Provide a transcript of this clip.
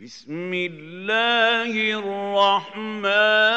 بسم الله الرحمن